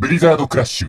Obrigado, Crash.